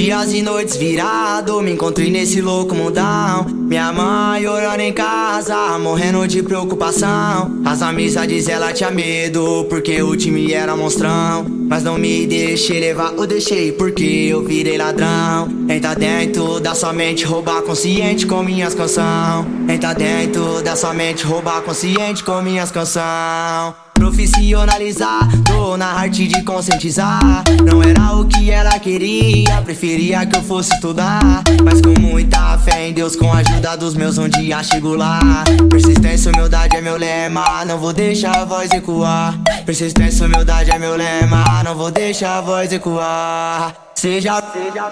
Dias e noites virado, me encontrei nesse louco mundão. Minha mãe orando em casa, morrendo de preocupação. As amizades ela tinha medo, porque o time era monstrão. Mas não me deixei levar, eu deixei porque eu virei ladrão. Entra dentro da sua mente, roubar consciente com minhas canções. Entra dentro da sua mente, roubar consciente com minhas canções. Profissionalizar, tô na arte de conscientizar. Não era o que ela queria, preferia que eu fosse estudar. Mas com muita fé em Deus, com a ajuda dos meus, um dia chego lá. Persistência, humildade é meu lema, não vou deixar a voz ecoar. Persistência, humildade é meu lema, não vou deixar a voz ecoar. Seja,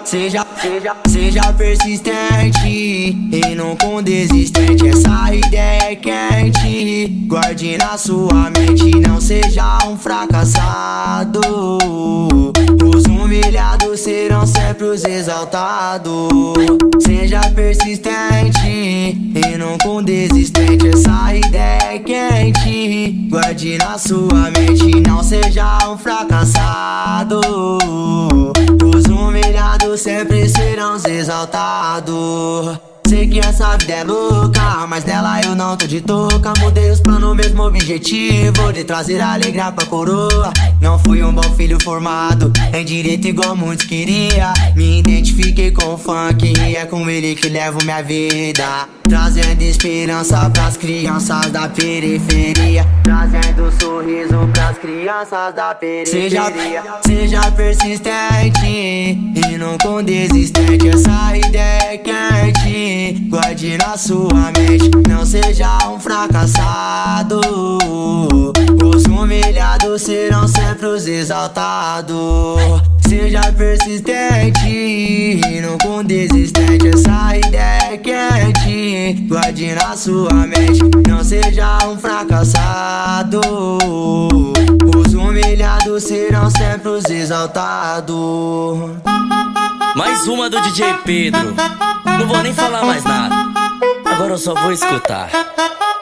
seja, seja, seja, persistente e não condesistente. Essa ideia é quente. Guarde na sua mente, não seja um fracassado. Os humilhados serão sempre os exaltados. Seja persistente e não condesistente. Essa ideia é quente. Guarde na sua mente, não seja um fracassado sempre serão exaltados. Sei que essa vida é louca, mas nela eu não tô de touca. Mudei os planos, mesmo objetivo de trazer alegria pra coroa. Não fui um bom filho formado em direito igual muitos queria. Me identifiquei com o funk e é com ele que levo minha vida. Trazendo esperança pras crianças da periferia. Trazendo sorriso pras crianças da periferia. Seja, seja persistente e não condesistente. Essa ideia é quente. Guarde na sua mente. Não seja um fracassado. Os humilhados serão sempre os exaltados. Seja persistente não condesistente. Essa ideia é quente. Guarde na sua mente. Não seja um fracassado. Os humilhados serão sempre os exaltados. Mais uma do DJ Pedro. Não vou nem falar mais nada. Agora eu só vou escutar.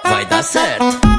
Vai dar certo.